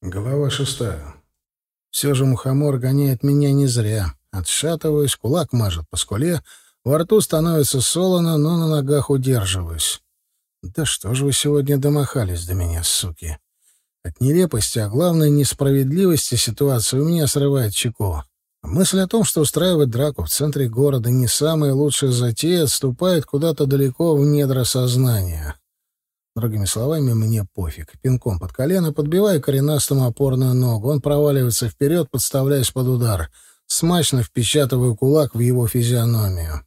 Глава шестая. Все же мухомор гоняет меня не зря. Отшатываюсь, кулак мажет по скуле, во рту становится солоно, но на ногах удерживаюсь. Да что же вы сегодня домахались до меня, суки? От нелепости, а главное несправедливости ситуации у меня срывает чеку. Мысль о том, что устраивать драку в центре города не самая лучшая затея, отступает куда-то далеко в недра сознания. Другими словами, мне пофиг. Пинком под колено подбиваю коренастому опорную ногу. Он проваливается вперед, подставляясь под удар. Смачно впечатываю кулак в его физиономию.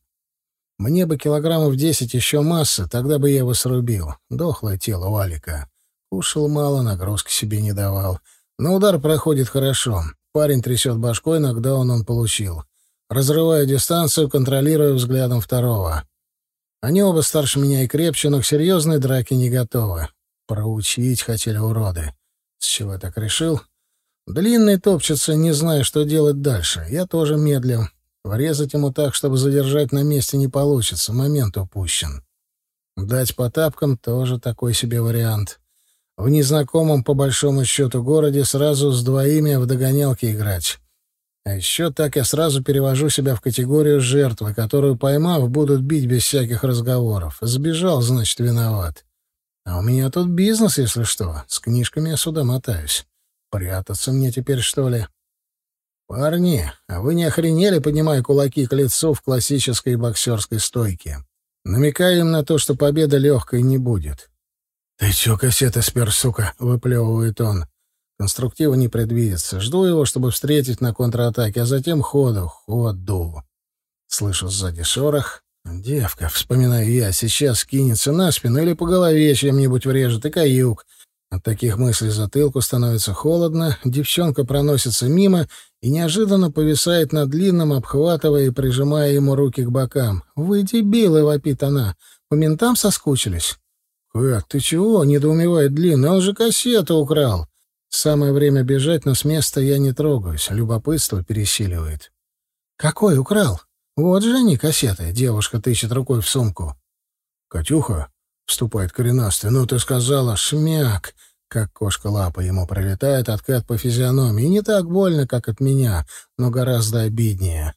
Мне бы килограммов десять еще массы, тогда бы я его срубил. Дохлое тело Валика. Кушал мало, нагрузки себе не давал. Но удар проходит хорошо. Парень трясет башкой, нокдаун он получил. Разрываю дистанцию, контролируя взглядом второго. Они оба старше меня и крепче, но к серьезной драке не готовы. Проучить хотели уроды. С чего так решил? Длинный топчется, не зная, что делать дальше. Я тоже медлю. Врезать ему так, чтобы задержать на месте, не получится. Момент упущен. Дать по тапкам — тоже такой себе вариант. В незнакомом, по большому счету, городе сразу с двоими в догонялки играть. А еще так я сразу перевожу себя в категорию жертвы, которую, поймав, будут бить без всяких разговоров. Сбежал, значит, виноват. А у меня тут бизнес, если что. С книжками я сюда мотаюсь. Прятаться мне теперь, что ли? Парни, а вы не охренели, поднимая кулаки к лицу в классической боксерской стойке? Намекаю им на то, что победа легкой не будет. «Ты чё, кассета спер, сука?» — выплевывает он. Конструктива не предвидится. Жду его, чтобы встретить на контратаке, а затем ходу, ходу. Слышу сзади шорох. Девка, вспоминаю я, сейчас кинется на спину или по голове чем-нибудь врежет, и каюк. От таких мыслей затылку становится холодно, девчонка проносится мимо и неожиданно повисает над длинным, обхватывая и прижимая ему руки к бокам. «Вы дебилы!» — вопит она. «По ментам соскучились?» «Как, ты чего?» — недоумевает длинный. «Он же кассету украл!» Самое время бежать, но с места я не трогаюсь. Любопытство пересиливает. «Какой украл? Вот же они, кассеты!» Девушка тычет рукой в сумку. «Катюха?» — вступает коренастый. «Ну, ты сказала, шмяк!» Как кошка лапа ему пролетает откат по физиономии. Не так больно, как от меня, но гораздо обиднее.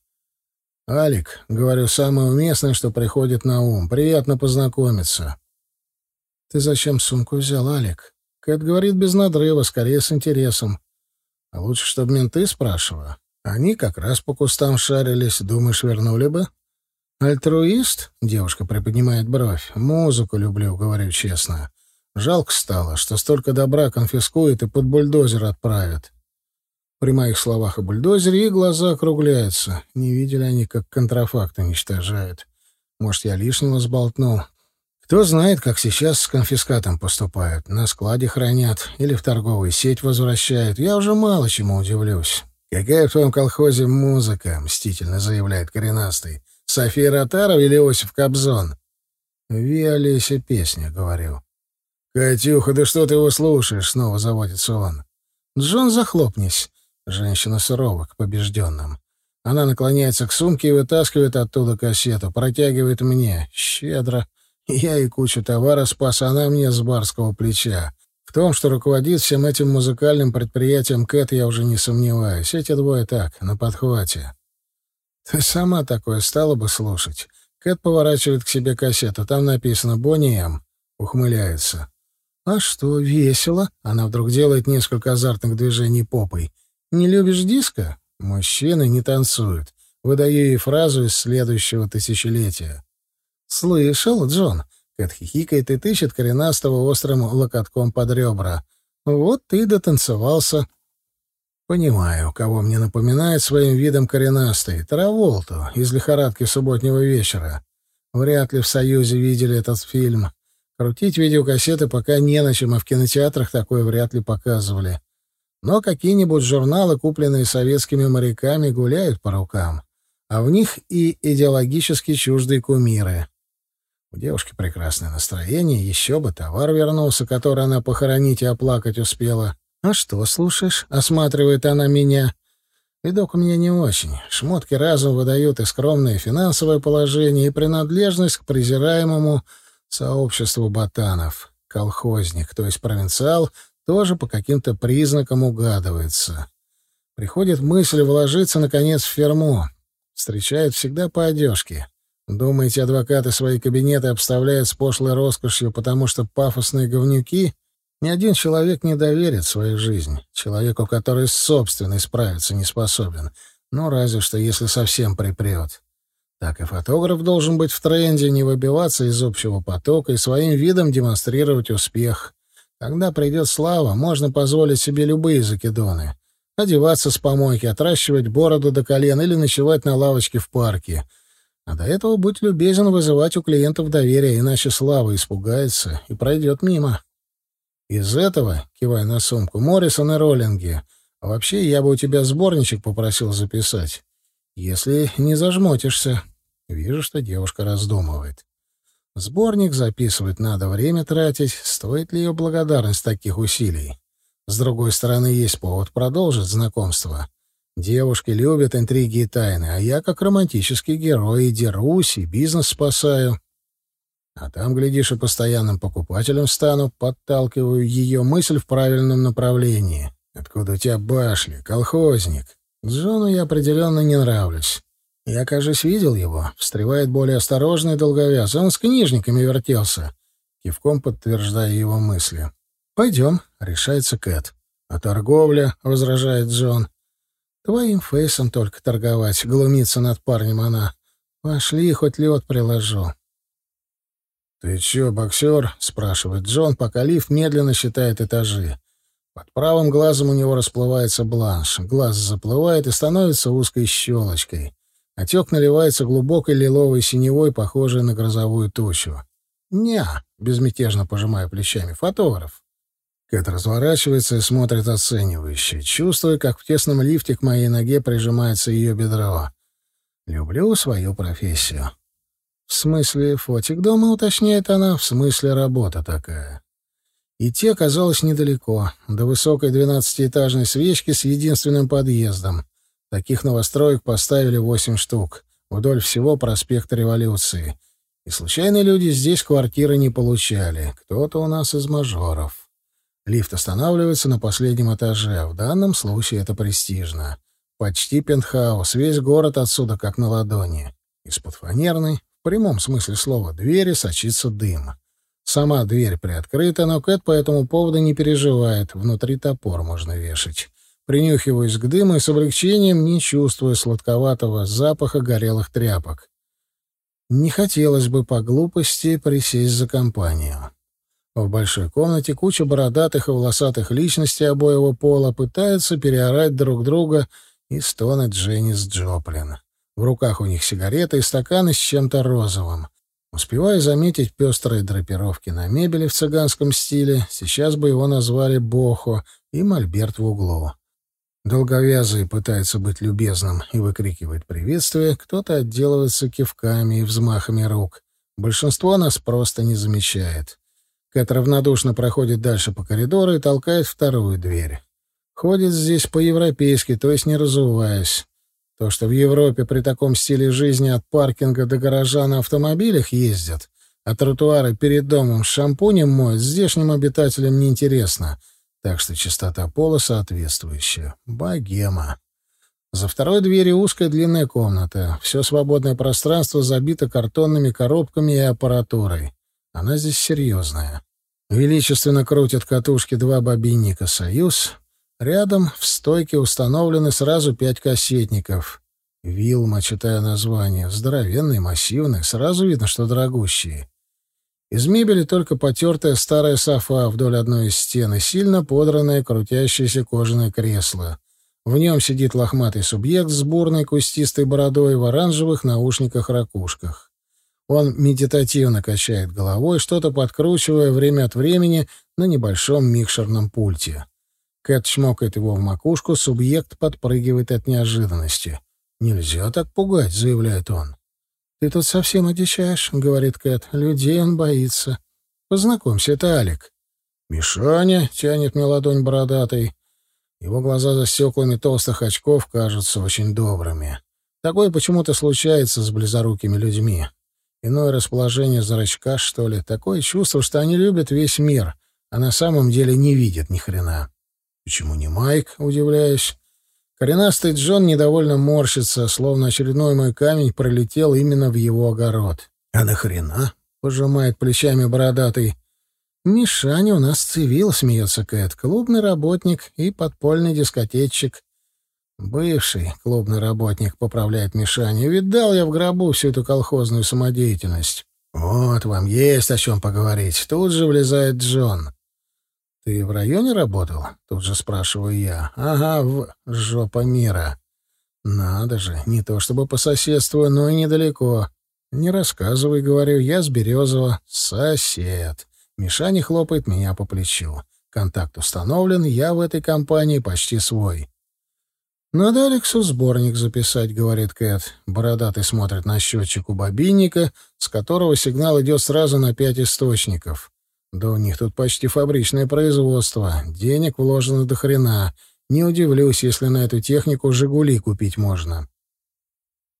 «Алик», — говорю, самое уместное, что приходит на ум. «Приятно познакомиться». «Ты зачем сумку взял, Алик?» Кэт говорит без надрыва, скорее с интересом. А лучше, чтобы менты спрашивали. Они как раз по кустам шарились. Думаешь, вернули бы? Альтруист? Девушка приподнимает бровь. Музыку люблю, говорю честно. Жалко стало, что столько добра конфискует и под бульдозер отправят. При моих словах о бульдозере и глаза округляются. Не видели они, как контрафакт уничтожают. Может, я лишнего сболтнул. Кто знает, как сейчас с конфискатом поступают. На складе хранят или в торговую сеть возвращают. Я уже мало чему удивлюсь. «Какая в твоем колхозе музыка?» — мстительно заявляет коренастый. «София Ротаров или Иосиф Кобзон?» «Ви Олеся песня», — говорю. «Катюха, да что ты его слушаешь?» — снова заводится он. «Джон, захлопнись!» — женщина сурова к побежденным. Она наклоняется к сумке и вытаскивает оттуда кассету, протягивает мне. Щедро. Я и кучу товара спас, она мне с барского плеча. В том, что руководит всем этим музыкальным предприятием Кэт, я уже не сомневаюсь. Эти двое так, на подхвате. Ты сама такое стала бы слушать. Кэт поворачивает к себе кассету. Там написано «Бонни М». Ухмыляется. «А что, весело?» Она вдруг делает несколько азартных движений попой. «Не любишь диско?» Мужчины не танцуют. Выдаю ей фразу из следующего тысячелетия. «Слышал, Джон?» — Кэт хихикает и тычет коренастого острым локотком под ребра. «Вот ты дотанцевался». Понимаю, кого мне напоминает своим видом коренастый. Траволту из «Лихорадки субботнего вечера». Вряд ли в Союзе видели этот фильм. Крутить видеокассеты пока не на чем, а в кинотеатрах такое вряд ли показывали. Но какие-нибудь журналы, купленные советскими моряками, гуляют по рукам. А в них и идеологически чуждые кумиры. У девушки прекрасное настроение, еще бы товар вернулся, который она похоронить и оплакать успела. «А что слушаешь?» — осматривает она меня. Видок у меня не очень. Шмотки разум выдают и скромное финансовое положение, и принадлежность к презираемому сообществу ботанов. Колхозник, то есть провинциал, тоже по каким-то признакам угадывается. Приходит мысль вложиться, наконец, в ферму. Встречают всегда по одежке. Думаете, адвокаты свои кабинеты обставляют с пошлой роскошью, потому что пафосные говнюки? Ни один человек не доверит свою жизнь человеку, который с собственной справиться не способен. Ну, разве что, если совсем припрет. Так и фотограф должен быть в тренде, не выбиваться из общего потока и своим видом демонстрировать успех. Когда придет слава, можно позволить себе любые закидоны. Одеваться с помойки, отращивать бороду до колен или ночевать на лавочке в парке — а до этого будь любезен вызывать у клиентов доверие, иначе Слава испугается и пройдет мимо. Из этого, кивая на сумку, Моррисон и Роллинги. А вообще, я бы у тебя сборничек попросил записать. Если не зажмотишься. Вижу, что девушка раздумывает. Сборник записывать надо, время тратить. Стоит ли ее благодарность таких усилий? С другой стороны, есть повод продолжить знакомство. Девушки любят интриги и тайны, а я, как романтический герой, и дерусь, и бизнес спасаю. А там, глядишь, и постоянным покупателем стану, подталкиваю ее мысль в правильном направлении. Откуда у тебя башли, колхозник? Джону я определенно не нравлюсь. Я, кажется, видел его. Встревает более осторожный долговяз. Он с книжниками вертелся. Кивком подтверждая его мысли. «Пойдем», — решается Кэт. «А торговля?» — возражает Джон. Твоим фейсом только торговать, глумиться над парнем она. Пошли, хоть лед приложу. «Ты чё, боксер?» — спрашивает Джон, пока лифт медленно считает этажи. Под правым глазом у него расплывается бланш. Глаз заплывает и становится узкой щелочкой. Отек наливается глубокой лиловой синевой, похожей на грозовую тучу. «Ня!» — безмятежно пожимая плечами. «Фотограф». Кэт разворачивается и смотрит оценивающе, чувствуя, как в тесном лифте к моей ноге прижимается ее бедро. Люблю свою профессию. В смысле, фотик дома, уточняет она, в смысле работа такая. Идти оказалось недалеко, до высокой двенадцатиэтажной свечки с единственным подъездом. Таких новостроек поставили восемь штук, вдоль всего проспекта Революции. И случайные люди здесь квартиры не получали, кто-то у нас из мажоров. Лифт останавливается на последнем этаже. В данном случае это престижно. Почти пентхаус, весь город отсюда как на ладони. Из-под фанерной, в прямом смысле слова, двери сочится дым. Сама дверь приоткрыта, но Кэт по этому поводу не переживает. Внутри топор можно вешать. Принюхиваюсь к дыму и с облегчением не чувствую сладковатого запаха горелых тряпок. Не хотелось бы по глупости присесть за компанию. В большой комнате куча бородатых и волосатых личностей обоего пола пытаются переорать друг друга и стонет Дженнис Джоплин. В руках у них сигареты и стаканы с чем-то розовым. Успеваю заметить пестрые драпировки на мебели в цыганском стиле, сейчас бы его назвали Бохо, и мольберт в углу. Долговязый пытается быть любезным и выкрикивает приветствие, кто-то отделывается кивками и взмахами рук. Большинство нас просто не замечает. Кэт равнодушно проходит дальше по коридору и толкает вторую дверь. Ходит здесь по-европейски, то есть не разуваясь. То, что в Европе при таком стиле жизни от паркинга до гаража на автомобилях ездят, а тротуары перед домом с шампунем моют, здешним обитателям неинтересно. Так что чистота пола соответствующая. Богема. За второй дверью узкая длинная комната. Все свободное пространство забито картонными коробками и аппаратурой. Она здесь серьезная. Величественно крутят катушки два бобинника «Союз». Рядом в стойке установлены сразу пять кассетников. «Вилма», читая название, здоровенные, массивные, сразу видно, что дорогущие. Из мебели только потертая старая софа вдоль одной из стен и сильно подранное крутящееся кожаное кресло. В нем сидит лохматый субъект с бурной кустистой бородой в оранжевых наушниках-ракушках. Он медитативно качает головой, что-то подкручивая время от времени на небольшом микшерном пульте. Кэт чмокает его в макушку, субъект подпрыгивает от неожиданности. «Нельзя так пугать», — заявляет он. «Ты тут совсем одичаешь», — говорит Кэт. «Людей он боится. Познакомься, это Алик». «Мишаня», — тянет мне ладонь бородатый. Его глаза за стеклами толстых очков кажутся очень добрыми. Такое почему-то случается с близорукими людьми. Иное расположение зрачка, что ли. Такое чувство, что они любят весь мир, а на самом деле не видит ни хрена. Почему не Майк, удивляюсь. Коренастый Джон недовольно морщится, словно очередной мой камень пролетел именно в его огород. «А нахрена?» — пожимает плечами бородатый. «Мишаня у нас цивил», — смеется Кэт. «Клубный работник и подпольный дискотечник». «Бывший клубный работник», — поправляет Мишаня. «Видал я в гробу всю эту колхозную самодеятельность». «Вот вам есть о чем поговорить». Тут же влезает Джон. «Ты в районе работал?» — тут же спрашиваю я. «Ага, в жопа мира». «Надо же, не то чтобы по соседству, но и недалеко». «Не рассказывай, — говорю, — я с Березова. Сосед». Мишаня хлопает меня по плечу. Контакт установлен, я в этой компании почти свой. «Надо Алексу сборник записать», — говорит Кэт. Бородатый смотрит на счетчик у бобинника, с которого сигнал идет сразу на пять источников. Да у них тут почти фабричное производство. Денег вложено до хрена. Не удивлюсь, если на эту технику «Жигули» купить можно.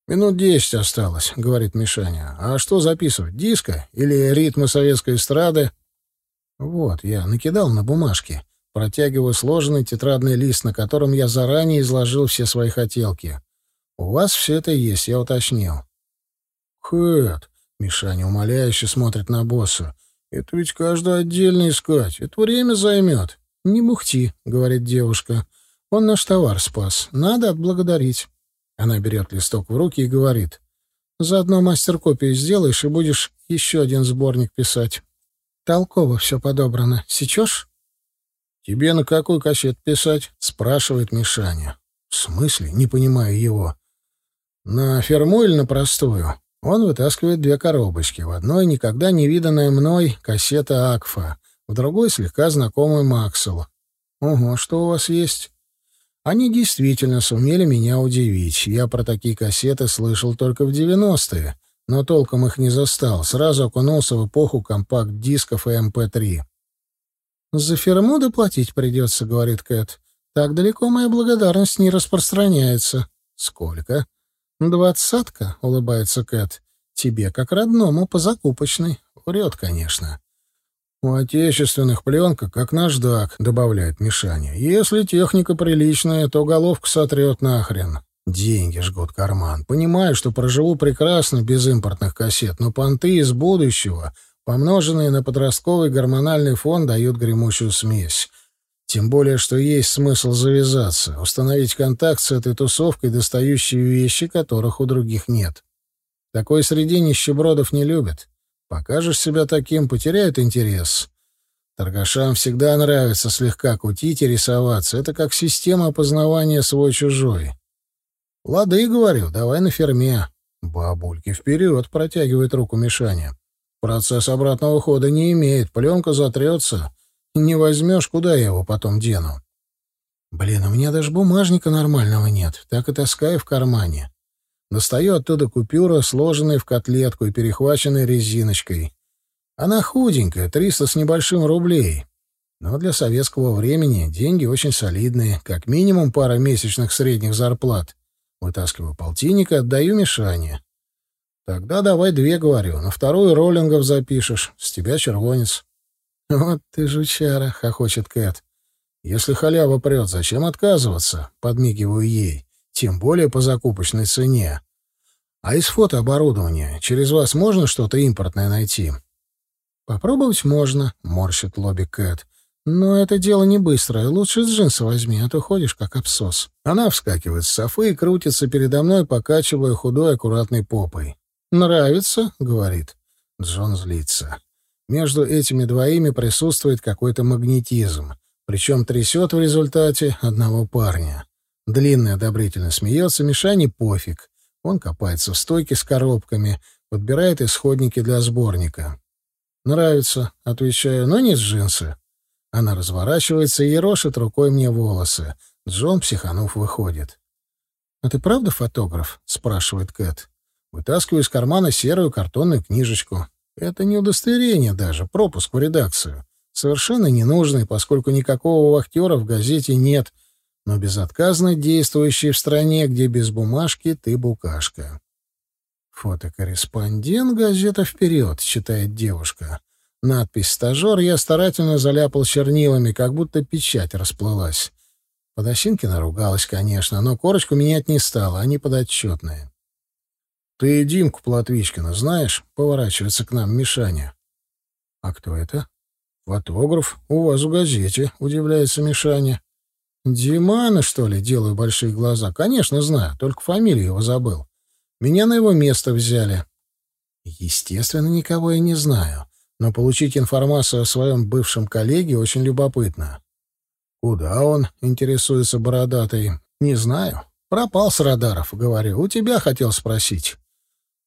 «Минут десять осталось», — говорит Мишаня. «А что записывать? Диско? Или ритмы советской эстрады?» «Вот, я накидал на бумажке. Протягиваю сложенный тетрадный лист, на котором я заранее изложил все свои хотелки. У вас все это есть, я уточнил». «Хэт», — Мишаня умоляюще смотрит на босса, это ведь каждый отдельно искать. Это время займет. Не мухти, говорит девушка. Он наш товар спас. Надо отблагодарить. Она берет листок в руки и говорит. Заодно мастер-копию сделаешь и будешь еще один сборник писать. Толково все подобрано. Сечешь? Тебе на какой кассет писать? Спрашивает Мишаня. В смысле? Не понимаю его. На ферму или на простую? Он вытаскивает две коробочки. В одной никогда не виданная мной кассета Акфа, в другой слегка знакомый Максел. Ого, что у вас есть? Они действительно сумели меня удивить. Я про такие кассеты слышал только в 90-е, но толком их не застал. Сразу окунулся в эпоху компакт-дисков и МП-3. «За ферму доплатить придется», — говорит Кэт. «Так далеко моя благодарность не распространяется». «Сколько?» «Двадцатка», — улыбается Кэт. «Тебе, как родному, по закупочной». Врет, конечно. «У отечественных пленка, как наждак», — добавляет Мишаня. «Если техника приличная, то головку сотрет нахрен». Деньги жгут карман. Понимаю, что проживу прекрасно без импортных кассет, но понты из будущего, помноженные на подростковый гормональный фон, дают гремучую смесь. Тем более, что есть смысл завязаться, установить контакт с этой тусовкой, достающей вещи, которых у других нет. Такой среди нищебродов не любят. Покажешь себя таким, потеряют интерес. Торгашам всегда нравится слегка кутить и рисоваться. Это как система опознавания свой-чужой. «Лады, — говорю, — давай на ферме». «Бабульки, вперед!» — протягивает руку Мишаня. «Процесс обратного хода не имеет, пленка затрется. Не возьмешь, куда я его потом дену? Блин, у меня даже бумажника нормального нет. Так и таскаю в кармане. Достаю оттуда купюру, сложенную в котлетку и перехваченной резиночкой. Она худенькая, триста с небольшим рублей. Но для советского времени деньги очень солидные, как минимум пара месячных средних зарплат. Вытаскиваю полтинник и отдаю Мишане. Тогда давай две, говорю. На вторую роллингов запишешь. С тебя червонец. «Вот ты жучара», — хохочет Кэт. «Если халява прет, зачем отказываться?» — подмигиваю ей. «Тем более по закупочной цене. А из фотооборудования через вас можно что-то импортное найти?» «Попробовать можно», — морщит лобик Кэт. «Но это дело не быстрое. Лучше джинсы возьми, а то ходишь как абсос». Она вскакивает с софы и крутится передо мной, покачивая худой аккуратной попой. «Нравится?» — говорит. Джон злится. Между этими двоими присутствует какой-то магнетизм, причем трясет в результате одного парня. Длинный одобрительно смеется, Мишане пофиг. Он копается в стойке с коробками, подбирает исходники для сборника. «Нравится», — отвечаю, — «но не с джинсы». Она разворачивается и ерошит рукой мне волосы. Джон, психанув, выходит. «А ты правда фотограф?» — спрашивает Кэт. Вытаскиваю из кармана серую картонную книжечку. Это не удостоверение даже, пропуск в редакцию. Совершенно ненужный, поскольку никакого вахтера в газете нет, но безотказно действующий в стране, где без бумажки ты букашка. Фотокорреспондент газета «Вперед», читает девушка. Надпись «Стажер» я старательно заляпал чернилами, как будто печать расплылась. Подосинкина ругалась, конечно, но корочку менять не стала, они подотчетные. «Ты Димку Платвичкина знаешь?» — поворачивается к нам Мишаня. «А кто это?» «Фотограф. У вас в газете», — удивляется Мишаня. «Димана, что ли?» — делаю большие глаза. «Конечно, знаю, только фамилию его забыл. Меня на его место взяли». Естественно, никого я не знаю, но получить информацию о своем бывшем коллеге очень любопытно. «Куда он?» — интересуется бородатый. «Не знаю. Пропал с радаров, говорю. У тебя хотел спросить».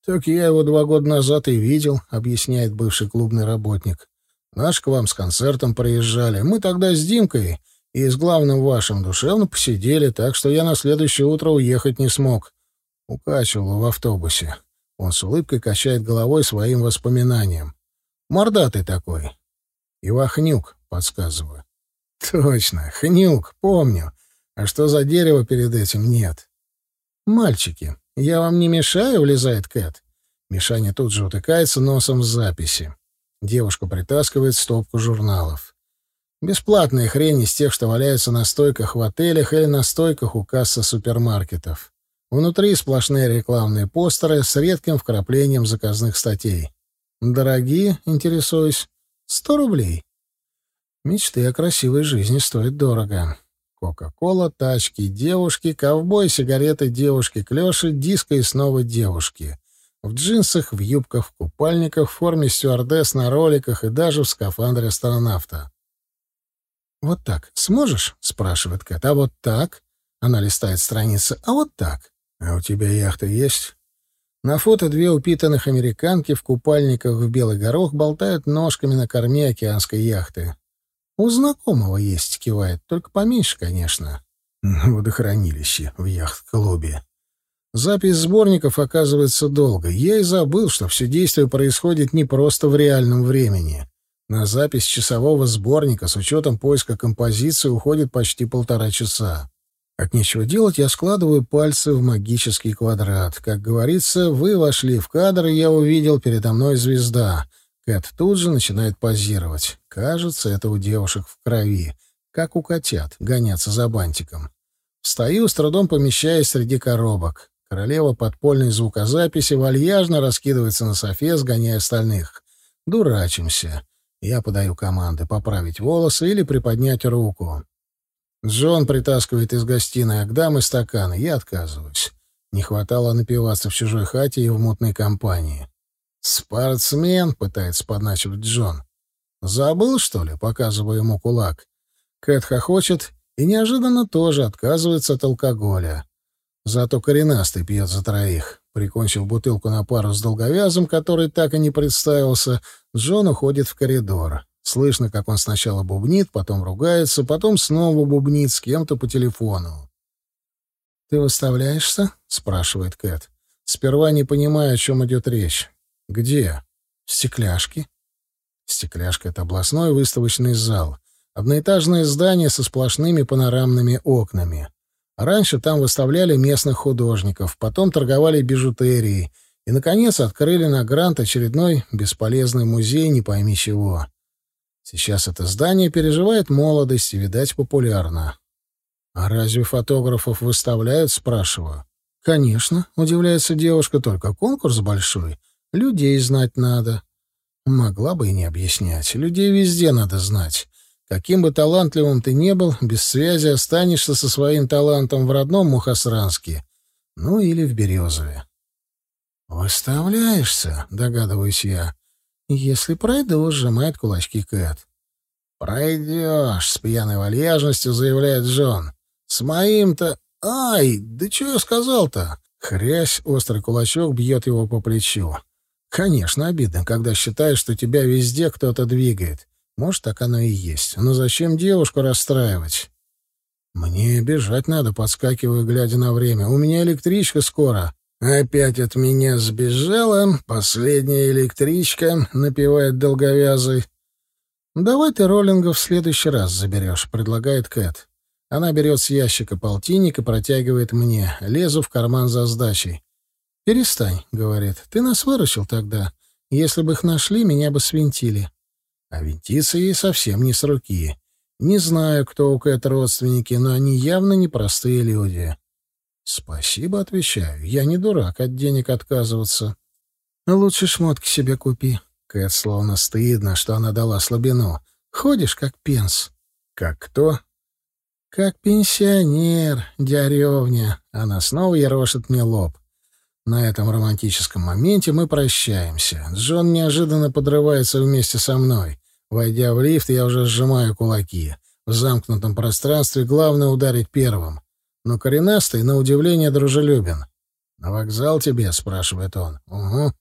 «Так я его два года назад и видел», — объясняет бывший клубный работник. «Наш к вам с концертом приезжали. Мы тогда с Димкой и с главным вашим душевно посидели, так что я на следующее утро уехать не смог. Укачивал в автобусе». Он с улыбкой качает головой своим воспоминанием. «Мордатый такой». «Ивахнюк», — подсказываю. Точно, хнюк, помню. А что за дерево перед этим нет? Мальчики, я вам не мешаю, влезает Кэт. Мишаня тут же утыкается носом в записи. Девушка притаскивает стопку журналов. Бесплатная хрень из тех, что валяются на стойках в отелях или на стойках у кассы супермаркетов. Внутри сплошные рекламные постеры с редким вкраплением заказных статей. Дорогие, интересуюсь, сто рублей. Мечты о красивой жизни стоят дорого. Кока-кола, тачки, девушки, ковбой, сигареты, девушки, клёши, диско и снова девушки. В джинсах, в юбках, в купальниках, в форме стюардесс, на роликах и даже в скафандре астронавта. «Вот так. Сможешь?» — спрашивает Кэт. «А вот так?» — она листает страницы. «А вот так?» «А у тебя яхта есть?» На фото две упитанных американки в купальниках в белый горох болтают ножками на корме океанской яхты. «У знакомого есть», — кивает, — «только поменьше, конечно». Водохранилище в яхт-клубе. Запись сборников оказывается долго. Я и забыл, что все действие происходит не просто в реальном времени. На запись часового сборника с учетом поиска композиции уходит почти полтора часа. От нечего делать я складываю пальцы в магический квадрат. Как говорится, вы вошли в кадр, и я увидел передо мной звезда. Кэт тут же начинает позировать. Кажется, это у девушек в крови, как у котят, гоняться за бантиком. Встаю, с трудом помещаясь среди коробок. Королева подпольной звукозаписи вальяжно раскидывается на софе, сгоняя остальных. Дурачимся. Я подаю команды поправить волосы или приподнять руку. Джон притаскивает из гостиной агдам и стаканы. Я отказываюсь. Не хватало напиваться в чужой хате и в мутной компании. «Спортсмен», — пытается подначивать Джон. «Забыл, что ли?» — показываю ему кулак. Кэт хохочет и неожиданно тоже отказывается от алкоголя. Зато коренастый пьет за троих. Прикончив бутылку на пару с долговязом, который так и не представился, Джон уходит в коридор. Слышно, как он сначала бубнит, потом ругается, потом снова бубнит с кем-то по телефону. «Ты выставляешься?» — спрашивает Кэт. Сперва не понимая, о чем идет речь. «Где?» «Стекляшки». Стекляшка — это областной выставочный зал. Одноэтажное здание со сплошными панорамными окнами. Раньше там выставляли местных художников, потом торговали бижутерией и, наконец, открыли на грант очередной бесполезный музей не пойми чего. Сейчас это здание переживает молодость и, видать, популярно. «А разве фотографов выставляют?» — спрашиваю. «Конечно», — удивляется девушка, — «только конкурс большой. Людей знать надо. Могла бы и не объяснять. Людей везде надо знать. Каким бы талантливым ты не был, без связи останешься со своим талантом в родном Мухосранске. Ну или в Березове. «Выставляешься?» — догадываюсь я. «Если пройду», — сжимает кулачки Кэт. «Пройдешь», — с пьяной вальяжностью заявляет Джон. «С моим-то... Ай, да что я сказал-то?» Хрясь, острый кулачок бьет его по плечу. Конечно, обидно, когда считаешь, что тебя везде кто-то двигает. Может, так оно и есть. Но зачем девушку расстраивать? Мне бежать надо, подскакиваю, глядя на время. У меня электричка скоро. Опять от меня сбежала последняя электричка, напевает долговязый. «Давай ты роллинга в следующий раз заберешь», — предлагает Кэт. Она берет с ящика полтинник и протягивает мне. Лезу в карман за сдачей. «Перестань», — говорит, — «ты нас выручил тогда. Если бы их нашли, меня бы свинтили». А винтиться ей совсем не с руки. Не знаю, кто у Кэт родственники, но они явно непростые люди. «Спасибо», — отвечаю. «Я не дурак от денег отказываться». «Лучше шмотки себе купи». Кэт словно стыдно, что она дала слабину. «Ходишь, как пенс». «Как кто?» «Как пенсионер, дяревня». Она снова ерошит мне лоб. На этом романтическом моменте мы прощаемся. Джон неожиданно подрывается вместе со мной. Войдя в лифт, я уже сжимаю кулаки. В замкнутом пространстве главное ударить первым но коренастый, на удивление, дружелюбен. «На вокзал тебе?» — спрашивает он. «Угу».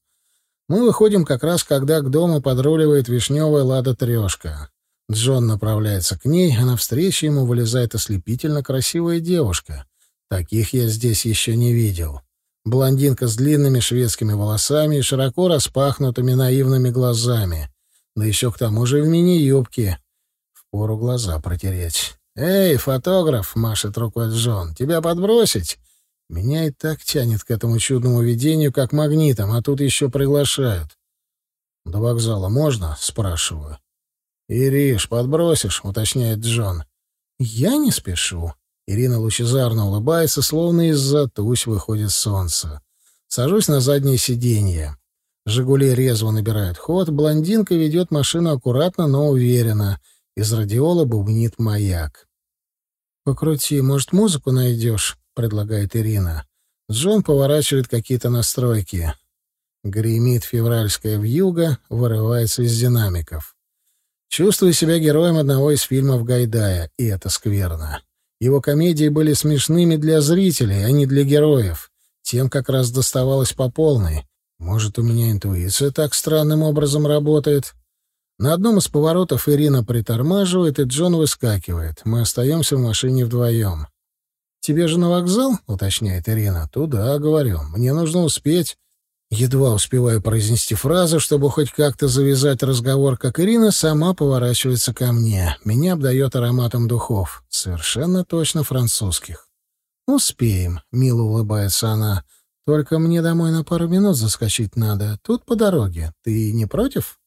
Мы выходим как раз, когда к дому подруливает вишневая лада-трешка. Джон направляется к ней, а навстречу ему вылезает ослепительно красивая девушка. Таких я здесь еще не видел. Блондинка с длинными шведскими волосами и широко распахнутыми наивными глазами. Да еще к тому же в мини-юбке. Впору глаза протереть. «Эй, фотограф!» — машет рукой Джон. «Тебя подбросить?» Меня и так тянет к этому чудному видению, как магнитом, а тут еще приглашают. «До вокзала можно?» — спрашиваю. «Ириш, подбросишь?» — уточняет Джон. «Я не спешу». Ирина лучезарно улыбается, словно из-за тусь выходит солнце. Сажусь на заднее сиденье. «Жигули» резво набирают ход, блондинка ведет машину аккуратно, но уверенно. Из радиола бубнит маяк. «Покрути, может, музыку найдешь?» — предлагает Ирина. Джон поворачивает какие-то настройки. Гремит февральская вьюга, вырывается из динамиков. Чувствую себя героем одного из фильмов Гайдая, и это скверно. Его комедии были смешными для зрителей, а не для героев. Тем как раз доставалось по полной. Может, у меня интуиция так странным образом работает? На одном из поворотов Ирина притормаживает, и Джон выскакивает. Мы остаемся в машине вдвоем. «Тебе же на вокзал?» — уточняет Ирина. «Туда, — говорю. Мне нужно успеть». Едва успеваю произнести фразу, чтобы хоть как-то завязать разговор, как Ирина сама поворачивается ко мне. Меня обдает ароматом духов. Совершенно точно французских. «Успеем», — мило улыбается она. «Только мне домой на пару минут заскочить надо. Тут по дороге. Ты не против?»